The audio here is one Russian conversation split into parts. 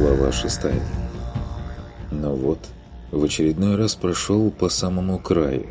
Глава шестая. Ну вот, в очередной раз прошел по самому краю.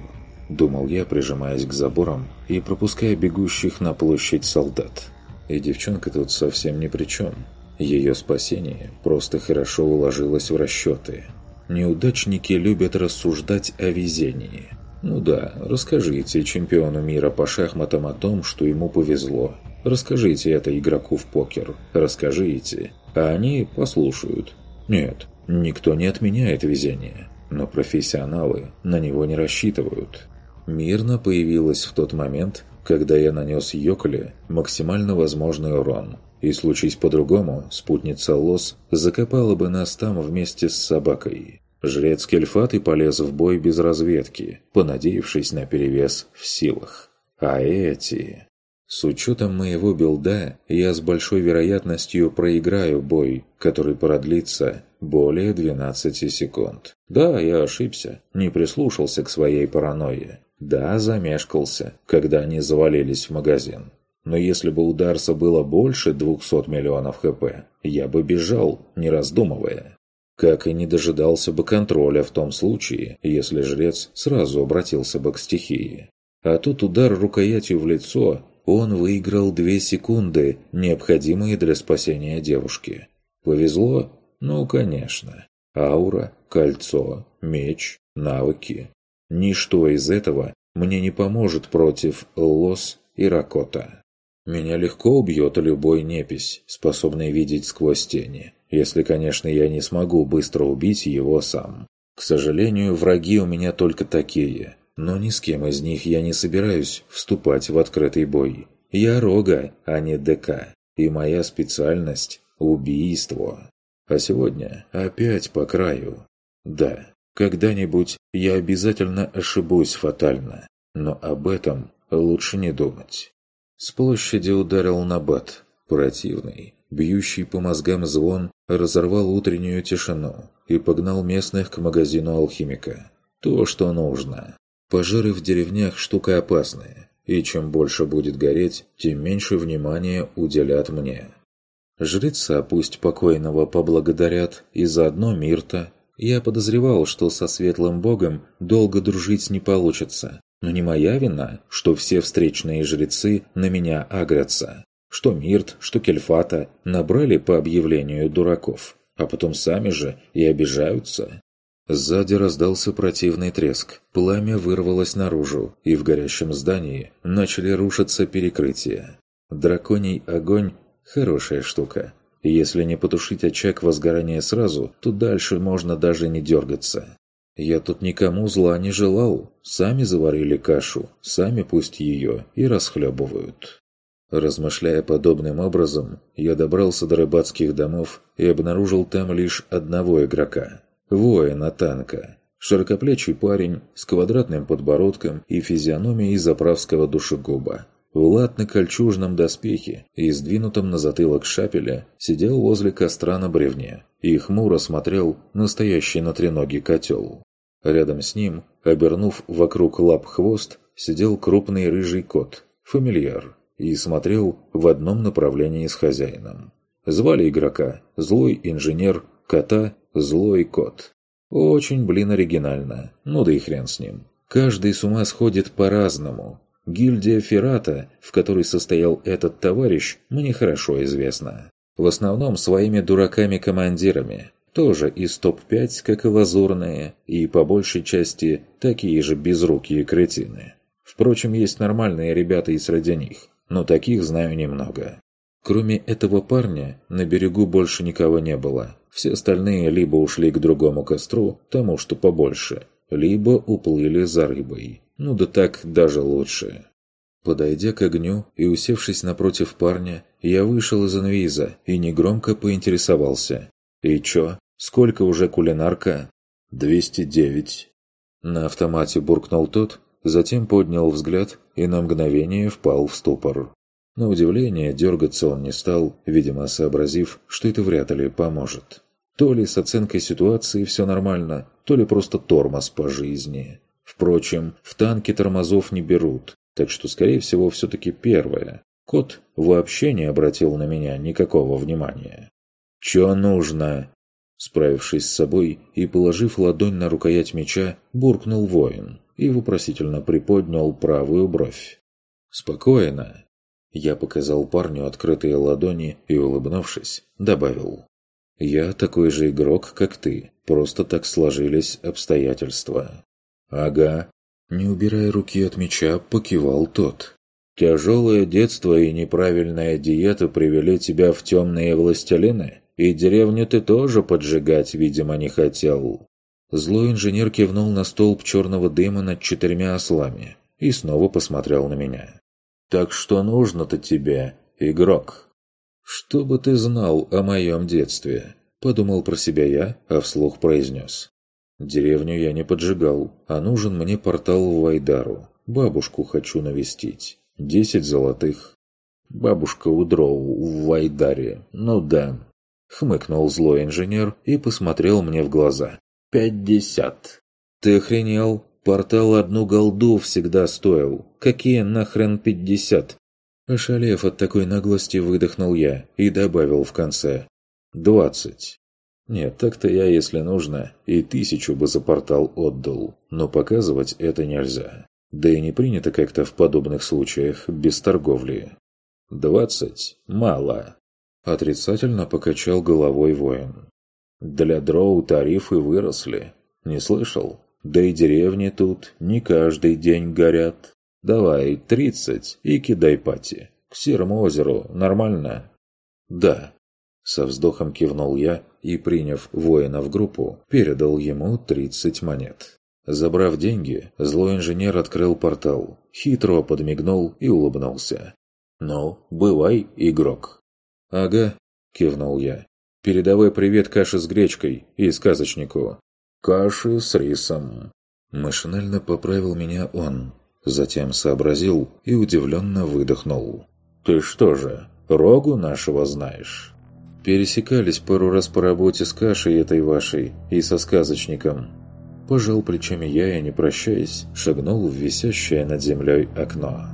Думал я, прижимаясь к заборам и пропуская бегущих на площадь солдат. И девчонка тут совсем ни при чем. Ее спасение просто хорошо уложилось в расчеты. Неудачники любят рассуждать о везении. Ну да, расскажите чемпиону мира по шахматам о том, что ему повезло. Расскажите это игроку в покер. Расскажите. А они послушают. Нет, никто не отменяет везение. Но профессионалы на него не рассчитывают. Мирно появилась в тот момент, когда я нанес Йоколе максимально возможный урон. И случись по-другому, спутница Лос закопала бы нас там вместе с собакой. Жрец Кельфат полез в бой без разведки, понадеявшись на перевес в силах. А эти... С учетом моего билда, я с большой вероятностью проиграю бой, который продлится более 12 секунд. Да, я ошибся, не прислушался к своей паранойе. Да, замешкался, когда они завалились в магазин. Но если бы у Дарса было больше 200 миллионов хп, я бы бежал, не раздумывая. Как и не дожидался бы контроля в том случае, если жрец сразу обратился бы к стихии. А тут удар рукоятью в лицо он выиграл две секунды, необходимые для спасения девушки. Повезло? Ну, конечно. Аура, кольцо, меч, навыки. Ничто из этого мне не поможет против Лос и Ракота. Меня легко убьет любой непись, способный видеть сквозь тени, если, конечно, я не смогу быстро убить его сам. К сожалению, враги у меня только такие, но ни с кем из них я не собираюсь вступать в открытый бой. Я Рога, а не ДК. И моя специальность – убийство. А сегодня опять по краю. Да, когда-нибудь я обязательно ошибусь фатально, но об этом лучше не думать. С площади ударил набат, противный, бьющий по мозгам звон разорвал утреннюю тишину и погнал местных к магазину алхимика. То, что нужно. Пожары в деревнях – штука опасная, и чем больше будет гореть, тем меньше внимания уделят мне. Жреца пусть покойного поблагодарят, и заодно Мирта. Я подозревал, что со светлым богом долго дружить не получится, но не моя вина, что все встречные жрецы на меня агрятся. Что Мирт, что Кельфата набрали по объявлению дураков, а потом сами же и обижаются. Сзади раздался противный треск. Пламя вырвалось наружу, и в горящем здании начали рушиться перекрытия. Драконий огонь – хорошая штука. Если не потушить очаг возгорания сразу, то дальше можно даже не дергаться. Я тут никому зла не желал. Сами заварили кашу, сами пусть ее и расхлебывают. Размышляя подобным образом, я добрался до рыбацких домов и обнаружил там лишь одного игрока – воина танка. Широкоплечий парень с квадратным подбородком и физиономией заправского душегуба. В латно-кольчужном доспехе и сдвинутом на затылок шапеля сидел возле костра на бревне и хмуро смотрел настоящий на треноге котел. Рядом с ним, обернув вокруг лап хвост, сидел крупный рыжий кот, фамильяр, и смотрел в одном направлении с хозяином. Звали игрока «Злой инженер», кота Злой кот. Очень, блин, оригинально. Ну да и хрен с ним. Каждый с ума сходит по-разному. Гильдия Феррата, в которой состоял этот товарищ, мне хорошо известна. В основном своими дураками-командирами. Тоже из топ-5, как и лазурные, и по большей части такие же безрукие кретины. Впрочем, есть нормальные ребята и среди них, но таких знаю немного. Кроме этого парня, на берегу больше никого не было. Все остальные либо ушли к другому костру, тому, что побольше, либо уплыли за рыбой. Ну да так даже лучше. Подойдя к огню и усевшись напротив парня, я вышел из инвиза и негромко поинтересовался. «И чё? Сколько уже кулинарка?» «Двести девять». На автомате буркнул тот, затем поднял взгляд и на мгновение впал в ступор. На удивление, дергаться он не стал, видимо, сообразив, что это вряд ли поможет. То ли с оценкой ситуации все нормально, то ли просто тормоз по жизни. Впрочем, в танке тормозов не берут, так что, скорее всего, все-таки первое. Кот вообще не обратил на меня никакого внимания. «Чё нужно?» Справившись с собой и положив ладонь на рукоять меча, буркнул воин и вопросительно приподнял правую бровь. «Спокойно!» Я показал парню открытые ладони и, улыбнувшись, добавил. «Я такой же игрок, как ты, просто так сложились обстоятельства». «Ага». Не убирая руки от меча, покивал тот. «Тяжелое детство и неправильная диета привели тебя в темные властелины?» И деревню ты тоже поджигать, видимо, не хотел». Злой инженер кивнул на столб черного дыма над четырьмя ослами и снова посмотрел на меня. «Так что нужно-то тебе, игрок?» «Что бы ты знал о моем детстве?» Подумал про себя я, а вслух произнес. «Деревню я не поджигал, а нужен мне портал в Вайдару. Бабушку хочу навестить. Десять золотых». «Бабушка у Дроу в Вайдаре. Ну да, Хмыкнул злой инженер и посмотрел мне в глаза. «Пятьдесят!» «Ты охренел? Портал одну голду всегда стоил. Какие нахрен пятьдесят?» Ошалев от такой наглости, выдохнул я и добавил в конце. «Двадцать». Нет, так-то я, если нужно, и тысячу бы за портал отдал, но показывать это нельзя. Да и не принято как-то в подобных случаях без торговли. «Двадцать? Мало!» Отрицательно покачал головой воин. Для дроу тарифы выросли. Не слышал? Да и деревни тут не каждый день горят. Давай тридцать и кидай пати. К серому озеру нормально? Да. Со вздохом кивнул я и, приняв воина в группу, передал ему тридцать монет. Забрав деньги, злой инженер открыл портал, хитро подмигнул и улыбнулся. «Ну, бывай, игрок!» «Ага», – кивнул я. «Передавай привет каше с гречкой и сказочнику». «Каши с рисом». Машинально поправил меня он. Затем сообразил и удивленно выдохнул. «Ты что же, рогу нашего знаешь?» Пересекались пару раз по работе с кашей этой вашей и со сказочником. Пожал плечами я и, не прощаясь, шагнул в висящее над землей окно.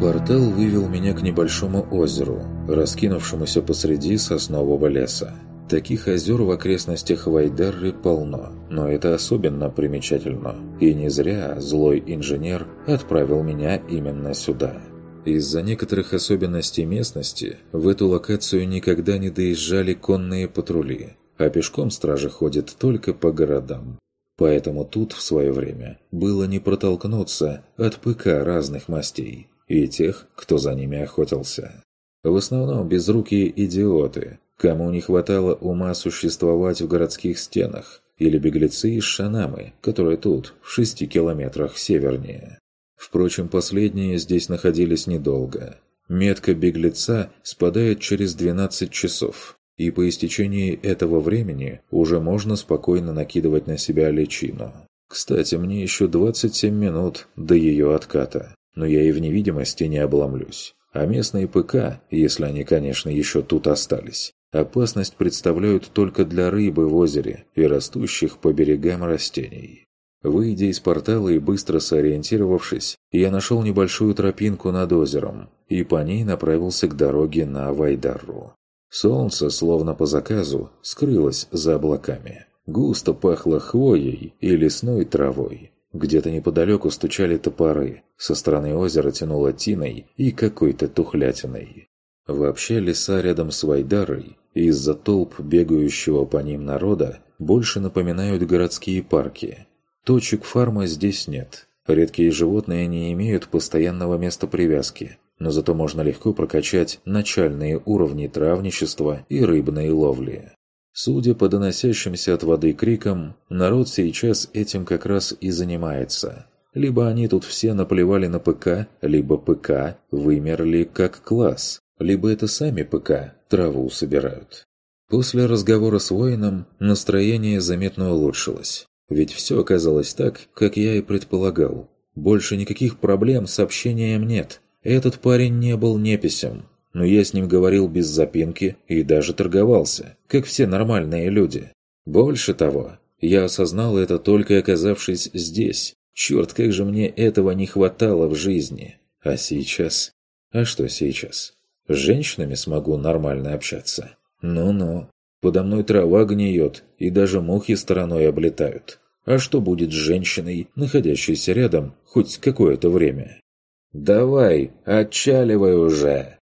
Портал вывел меня к небольшому озеру, раскинувшемуся посреди соснового леса. Таких озер в окрестностях Вайдарры полно, но это особенно примечательно. И не зря злой инженер отправил меня именно сюда. Из-за некоторых особенностей местности в эту локацию никогда не доезжали конные патрули, а пешком стражи ходят только по городам. Поэтому тут в свое время было не протолкнуться от ПК разных мастей и тех, кто за ними охотился. В основном безрукие идиоты, кому не хватало ума существовать в городских стенах, или беглецы из Шанамы, которые тут, в шести километрах севернее. Впрочем, последние здесь находились недолго. Метка беглеца спадает через 12 часов, и по истечении этого времени уже можно спокойно накидывать на себя личину. Кстати, мне еще 27 минут до ее отката но я и в невидимости не обломлюсь. А местные ПК, если они, конечно, еще тут остались, опасность представляют только для рыбы в озере и растущих по берегам растений. Выйдя из портала и быстро сориентировавшись, я нашел небольшую тропинку над озером и по ней направился к дороге на Вайдарру. Солнце, словно по заказу, скрылось за облаками. Густо пахло хвоей и лесной травой. Где-то неподалеку стучали топоры, со стороны озера тянуло тиной и какой-то тухлятиной. Вообще леса рядом с Вайдарой из-за толп бегающего по ним народа больше напоминают городские парки. Точек фарма здесь нет. Редкие животные не имеют постоянного места привязки, но зато можно легко прокачать начальные уровни травничества и рыбной ловли. Судя по доносящимся от воды крикам, народ сейчас этим как раз и занимается. Либо они тут все наплевали на ПК, либо ПК вымерли как класс, либо это сами ПК траву собирают. После разговора с воином настроение заметно улучшилось. Ведь все оказалось так, как я и предполагал. Больше никаких проблем с общением нет. Этот парень не был неписем но я с ним говорил без запинки и даже торговался, как все нормальные люди. Больше того, я осознал это только оказавшись здесь, Черт, как же мне этого не хватало в жизни. А сейчас? А что сейчас? С женщинами смогу нормально общаться? Ну-ну. Подо мной трава гниет, и даже мухи стороной облетают. А что будет с женщиной, находящейся рядом хоть какое-то время? «Давай, отчаливай уже!»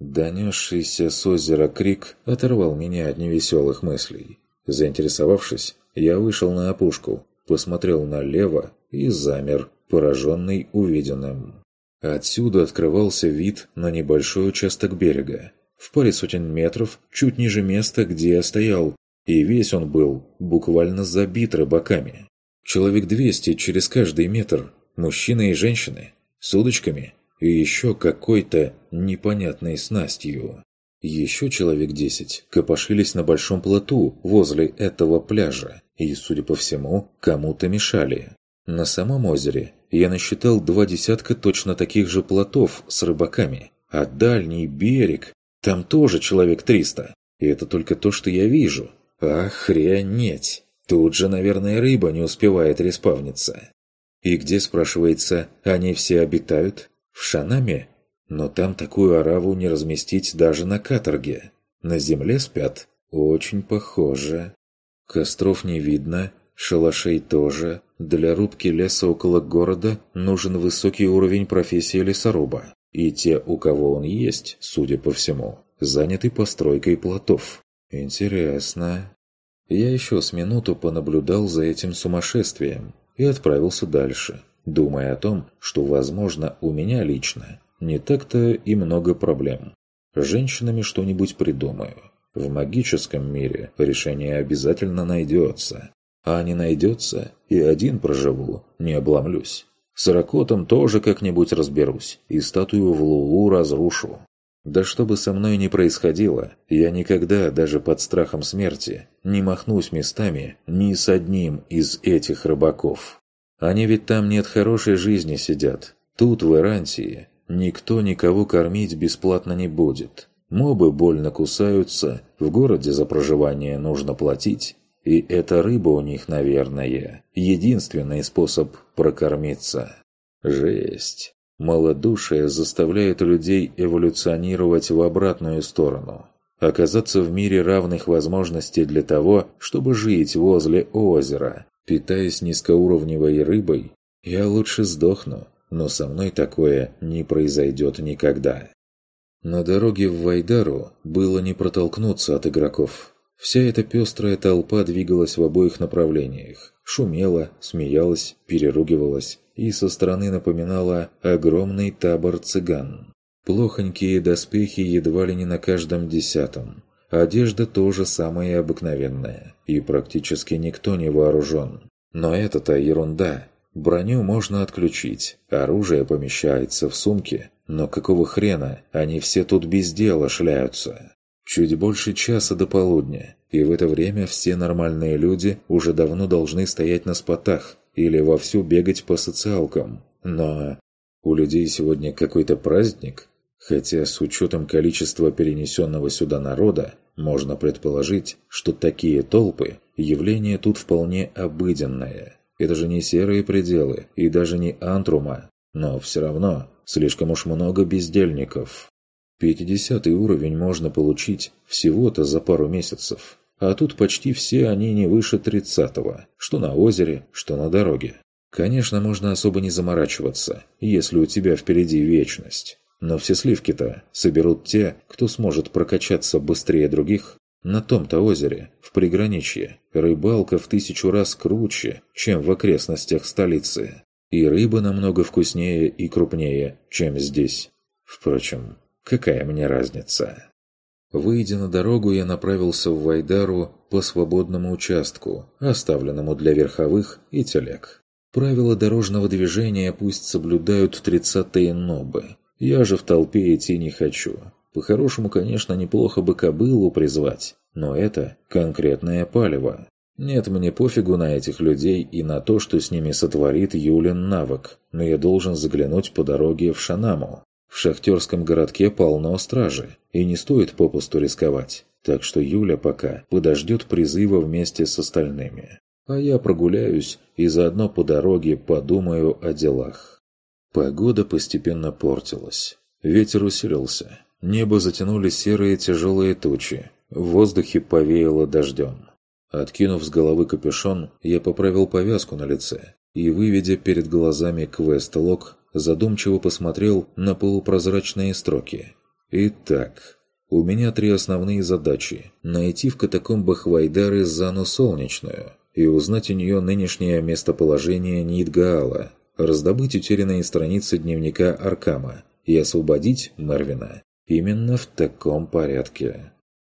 Донесшийся с озера крик оторвал меня от невеселых мыслей. Заинтересовавшись, я вышел на опушку, посмотрел налево и замер, пораженный увиденным. Отсюда открывался вид на небольшой участок берега, в паре сотен метров, чуть ниже места, где я стоял, и весь он был буквально забит рыбаками. Человек двести через каждый метр, мужчины и женщины, с удочками и еще какой-то непонятной снастью. Еще человек десять копошились на большом плоту возле этого пляжа и, судя по всему, кому-то мешали. На самом озере я насчитал два десятка точно таких же плотов с рыбаками, а дальний берег, там тоже человек триста. И это только то, что я вижу. Охренеть! Тут же, наверное, рыба не успевает респавниться. И где, спрашивается, они все обитают? В Шанаме? Но там такую ораву не разместить даже на каторге. На земле спят? Очень похоже. Костров не видно, шалашей тоже. Для рубки леса около города нужен высокий уровень профессии лесоруба. И те, у кого он есть, судя по всему, заняты постройкой плотов. Интересно. Я еще с минуту понаблюдал за этим сумасшествием и отправился дальше, думая о том, что, возможно, у меня лично не так-то и много проблем. С женщинами что-нибудь придумаю. В магическом мире решение обязательно найдется. А не найдется, и один проживу, не обломлюсь. С Ракотом тоже как-нибудь разберусь, и статую в Луу разрушу. Да что бы со мной ни происходило, я никогда, даже под страхом смерти, не махнусь местами ни с одним из этих рыбаков. Они ведь там нет хорошей жизни сидят. Тут, в Ирантии, Никто никого кормить бесплатно не будет. Мобы больно кусаются, в городе за проживание нужно платить. И эта рыба у них, наверное, единственный способ прокормиться. Жесть. Малодушие заставляет людей эволюционировать в обратную сторону. Оказаться в мире равных возможностей для того, чтобы жить возле озера. Питаясь низкоуровневой рыбой, я лучше сдохну, но со мной такое не произойдет никогда. На дороге в Вайдару было не протолкнуться от игроков. Вся эта пестрая толпа двигалась в обоих направлениях, шумела, смеялась, переругивалась и со стороны напоминала огромный табор цыган. Плохонькие доспехи едва ли не на каждом десятом. Одежда тоже самая обыкновенная, и практически никто не вооружен. Но это-то ерунда. Броню можно отключить, оружие помещается в сумке, но какого хрена они все тут без дела шляются? Чуть больше часа до полудня, и в это время все нормальные люди уже давно должны стоять на спотах или вовсю бегать по социалкам. Но у людей сегодня какой-то праздник, хотя с учетом количества перенесенного сюда народа, можно предположить, что такие толпы – явление тут вполне обыденное – это же не серые пределы и даже не антрума. Но все равно слишком уж много бездельников. Пятидесятый уровень можно получить всего-то за пару месяцев. А тут почти все они не выше тридцатого, что на озере, что на дороге. Конечно, можно особо не заморачиваться, если у тебя впереди вечность. Но все сливки-то соберут те, кто сможет прокачаться быстрее других на том-то озере, в приграничье, рыбалка в тысячу раз круче, чем в окрестностях столицы. И рыба намного вкуснее и крупнее, чем здесь. Впрочем, какая мне разница? Выйдя на дорогу, я направился в Вайдару по свободному участку, оставленному для верховых и телег. Правила дорожного движения пусть соблюдают тридцатые нобы. Я же в толпе идти не хочу. По-хорошему, конечно, неплохо бы кобылу призвать, но это конкретное палево. Нет мне пофигу на этих людей и на то, что с ними сотворит Юлин навык, но я должен заглянуть по дороге в Шанаму. В шахтерском городке полно стражи, и не стоит попусту рисковать. Так что Юля пока подождет призыва вместе с остальными. а я прогуляюсь и заодно по дороге подумаю о делах. Погода постепенно портилась. Ветер усилился. Небо затянули серые тяжелые тучи. В воздухе повеяло дождем. Откинув с головы капюшон, я поправил повязку на лице и, выведя перед глазами квест-лог, задумчиво посмотрел на полупрозрачные строки. Итак, у меня три основные задачи. Найти в катакомбах Вайдары Зану Солнечную и узнать у нее нынешнее местоположение Нидгаала, раздобыть утерянные страницы дневника Аркама и освободить Мервина. Именно в таком порядке.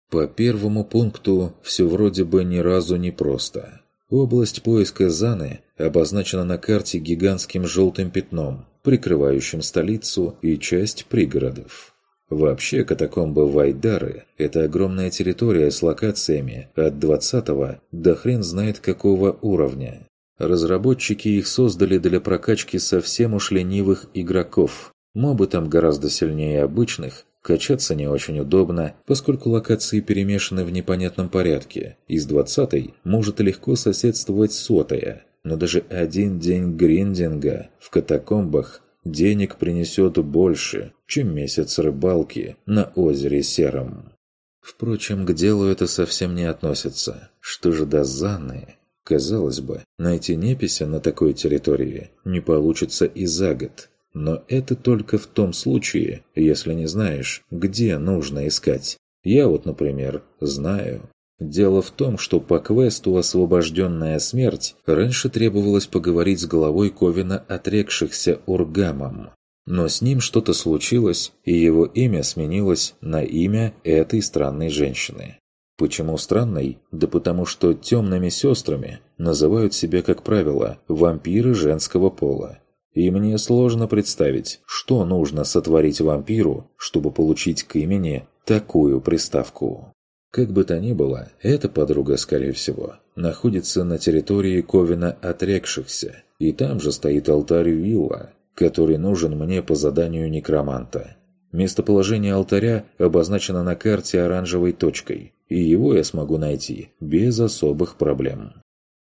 По первому пункту все вроде бы ни разу не просто. Область поиска Заны обозначена на карте гигантским желтым пятном, прикрывающим столицу и часть пригородов. Вообще, катакомбы Вайдары – это огромная территория с локациями от 20 до хрен знает какого уровня. Разработчики их создали для прокачки совсем уж ленивых игроков. Мобы там гораздо сильнее обычных, Качаться не очень удобно, поскольку локации перемешаны в непонятном порядке. Из 20 может легко соседствовать сотая, но даже один день гриндинга в катакомбах денег принесет больше, чем месяц рыбалки на озере Сером. Впрочем, к делу это совсем не относится. Что же до Занны? Казалось бы, найти непися на такой территории не получится и за год. Но это только в том случае, если не знаешь, где нужно искать. Я вот, например, знаю. Дело в том, что по квесту «Освобожденная смерть» раньше требовалось поговорить с головой Ковина, отрекшихся Ургамом. Но с ним что-то случилось, и его имя сменилось на имя этой странной женщины. Почему странной? Да потому что темными сестрами называют себя, как правило, вампиры женского пола. И мне сложно представить, что нужно сотворить вампиру, чтобы получить к имени такую приставку. Как бы то ни было, эта подруга, скорее всего, находится на территории Ковина отрекшихся, и там же стоит алтарь Вилла, который нужен мне по заданию некроманта. Местоположение алтаря обозначено на карте оранжевой точкой, и его я смогу найти без особых проблем.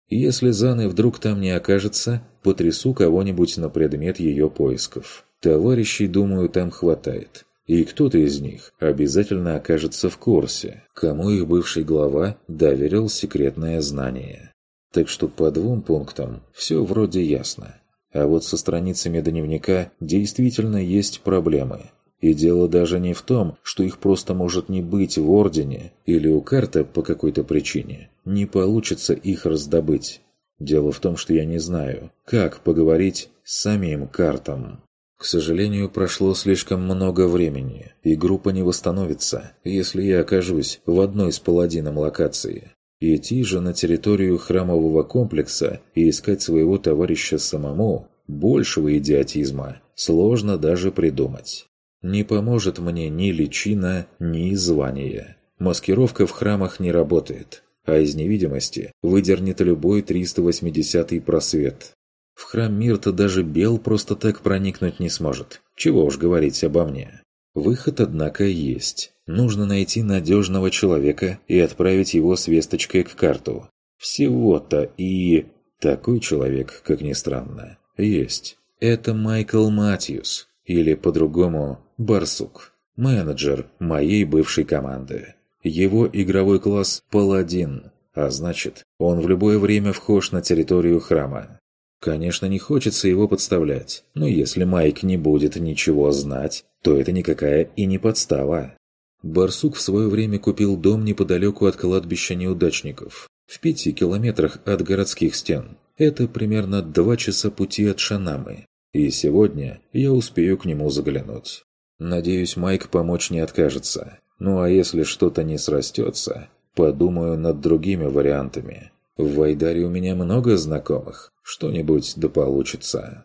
Если Заны вдруг там не окажется, потрясу кого-нибудь на предмет ее поисков. Товарищей, думаю, там хватает. И кто-то из них обязательно окажется в курсе, кому их бывший глава доверил секретное знание. Так что по двум пунктам все вроде ясно. А вот со страницами дневника действительно есть проблемы. И дело даже не в том, что их просто может не быть в Ордене или у карты по какой-то причине. Не получится их раздобыть. Дело в том, что я не знаю, как поговорить с самим картом. К сожалению, прошло слишком много времени, и группа не восстановится, если я окажусь в одной с паладином локации. Идти же на территорию храмового комплекса и искать своего товарища самому, большего идиотизма, сложно даже придумать. Не поможет мне ни личина, ни звание. Маскировка в храмах не работает, а из невидимости выдернет любой 380-й просвет. В храм Мирта даже Бел просто так проникнуть не сможет. Чего уж говорить обо мне. Выход, однако, есть. Нужно найти надежного человека и отправить его с весточкой к карту. Всего-то и... Такой человек, как ни странно, есть. Это Майкл Матьюс, или по-другому Барсук, менеджер моей бывшей команды. Его игровой класс – паладин, а значит, он в любое время вхож на территорию храма. Конечно, не хочется его подставлять, но если Майк не будет ничего знать, то это никакая и не подстава. Барсук в свое время купил дом неподалеку от кладбища неудачников, в пяти километрах от городских стен. Это примерно два часа пути от Шанамы. И сегодня я успею к нему заглянуть. Надеюсь, Майк помочь не откажется. Ну а если что-то не срастется, подумаю над другими вариантами. В Вайдаре у меня много знакомых. Что-нибудь да получится.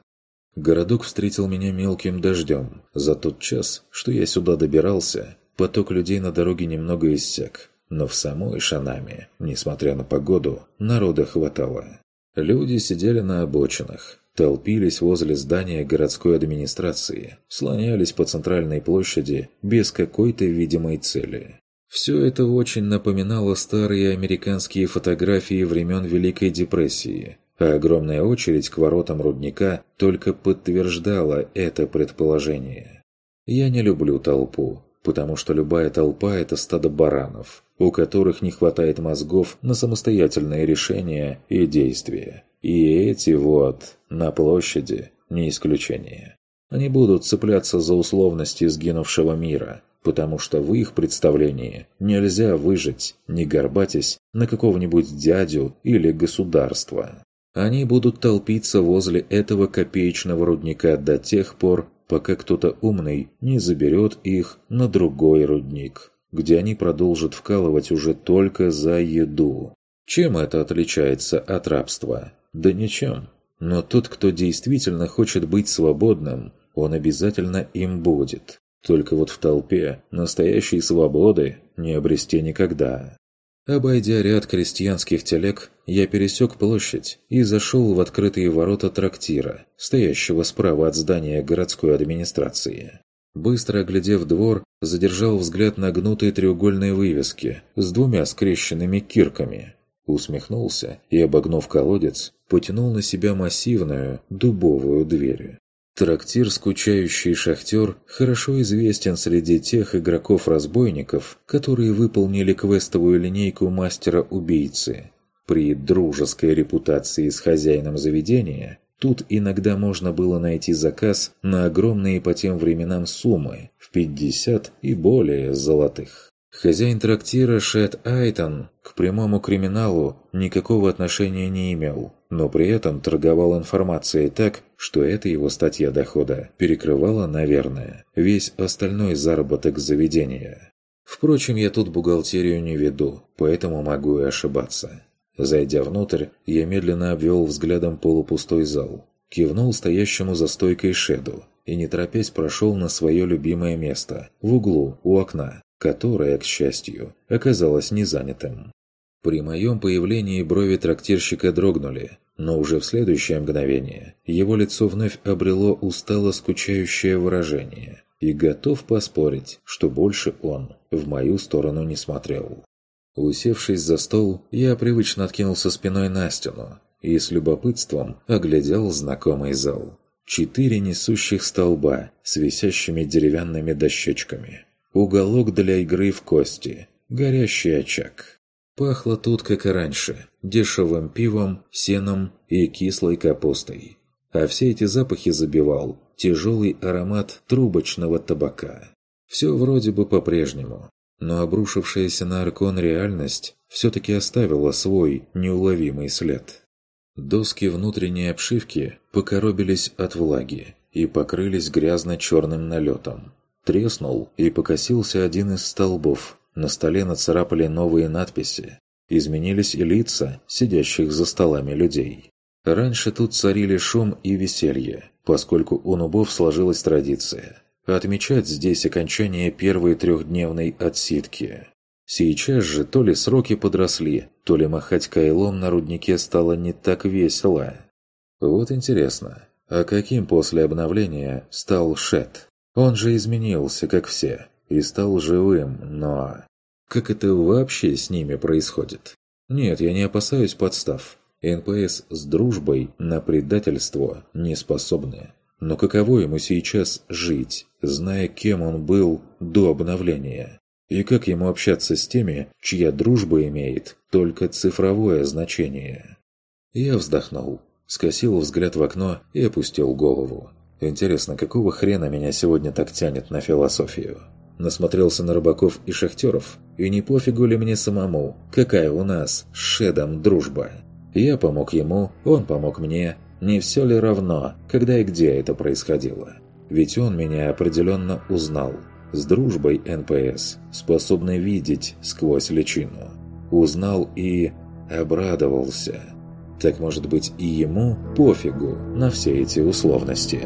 Городок встретил меня мелким дождем. За тот час, что я сюда добирался, поток людей на дороге немного иссяк. Но в самой Шанаме, несмотря на погоду, народа хватало. Люди сидели на обочинах, толпились возле здания городской администрации, слонялись по центральной площади без какой-то видимой цели. Все это очень напоминало старые американские фотографии времен Великой депрессии, а огромная очередь к воротам рудника только подтверждала это предположение. Я не люблю толпу, потому что любая толпа – это стадо баранов, у которых не хватает мозгов на самостоятельные решения и действия. И эти вот, на площади, не исключение. Они будут цепляться за условности сгинувшего мира, потому что в их представлении нельзя выжить, не горбатясь на какого-нибудь дядю или государство. Они будут толпиться возле этого копеечного рудника до тех пор, пока кто-то умный не заберет их на другой рудник, где они продолжат вкалывать уже только за еду. Чем это отличается от рабства? Да ничем. Но тот, кто действительно хочет быть свободным, он обязательно им будет. Только вот в толпе настоящей свободы не обрести никогда. Обойдя ряд крестьянских телег, я пересек площадь и зашел в открытые ворота трактира, стоящего справа от здания городской администрации. Быстро оглядев двор, задержал взгляд на гнутой треугольной вывеске с двумя скрещенными кирками. Усмехнулся и, обогнув колодец, потянул на себя массивную дубовую дверь. Трактир «Скучающий шахтер» хорошо известен среди тех игроков-разбойников, которые выполнили квестовую линейку мастера-убийцы. При дружеской репутации с хозяином заведения тут иногда можно было найти заказ на огромные по тем временам суммы в 50 и более золотых. Хозяин трактира Шет Айтон к прямому криминалу никакого отношения не имел, но при этом торговал информацией так, что эта его статья дохода перекрывала, наверное, весь остальной заработок заведения. Впрочем, я тут бухгалтерию не веду, поэтому могу и ошибаться. Зайдя внутрь, я медленно обвел взглядом полупустой зал, кивнул стоящему за стойкой Шеду и, не торопясь, прошел на свое любимое место, в углу, у окна, которое, к счастью, оказалось незанятым. При моем появлении брови трактирщика дрогнули, но уже в следующее мгновение его лицо вновь обрело устало-скучающее выражение, и готов поспорить, что больше он в мою сторону не смотрел. Усевшись за стол, я привычно откинулся спиной на стену и с любопытством оглядел знакомый зал. Четыре несущих столба с висящими деревянными дощечками – Уголок для игры в кости. Горящий очаг. Пахло тут, как и раньше, дешевым пивом, сеном и кислой капустой. А все эти запахи забивал тяжелый аромат трубочного табака. Все вроде бы по-прежнему, но обрушившаяся на Аркон реальность все-таки оставила свой неуловимый след. Доски внутренней обшивки покоробились от влаги и покрылись грязно-черным налетом. Треснул и покосился один из столбов. На столе нацарапали новые надписи. Изменились и лица сидящих за столами людей. Раньше тут царили шум и веселье, поскольку у нубов сложилась традиция отмечать здесь окончание первой трехдневной отсидки. Сейчас же то ли сроки подросли, то ли махать кайлом на руднике стало не так весело. Вот интересно, а каким после обновления стал Шет? Он же изменился, как все, и стал живым, но... Как это вообще с ними происходит? Нет, я не опасаюсь подстав. НПС с дружбой на предательство не способны. Но каково ему сейчас жить, зная, кем он был до обновления? И как ему общаться с теми, чья дружба имеет только цифровое значение? Я вздохнул, скосил взгляд в окно и опустил голову. Интересно, какого хрена меня сегодня так тянет на философию? Насмотрелся на рыбаков и шахтеров, и не пофигу ли мне самому, какая у нас с Шедом дружба? Я помог ему, он помог мне. Не все ли равно, когда и где это происходило? Ведь он меня определенно узнал. С дружбой НПС, способный видеть сквозь личину. Узнал и обрадовался. Так может быть и ему пофигу на все эти условности.